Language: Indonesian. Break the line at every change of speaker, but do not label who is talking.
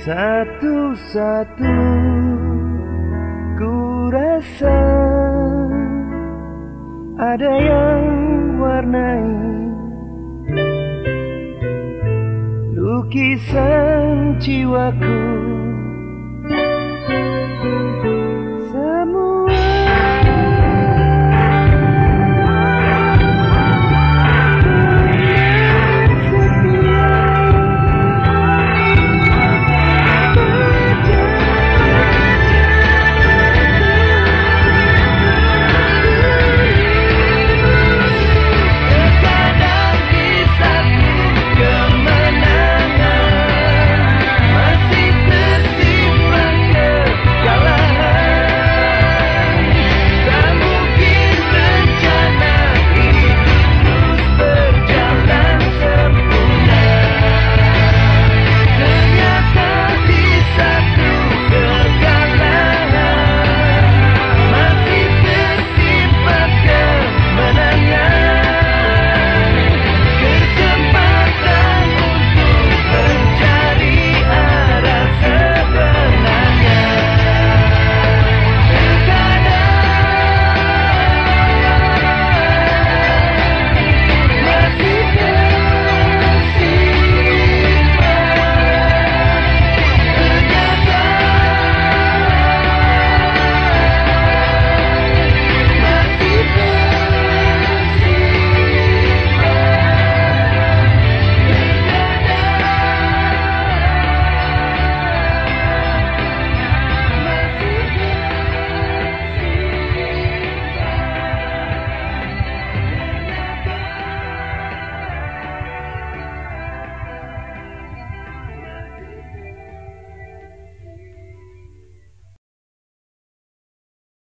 Satu-satu ku rasa ada yang warnai lukisan jiwaku.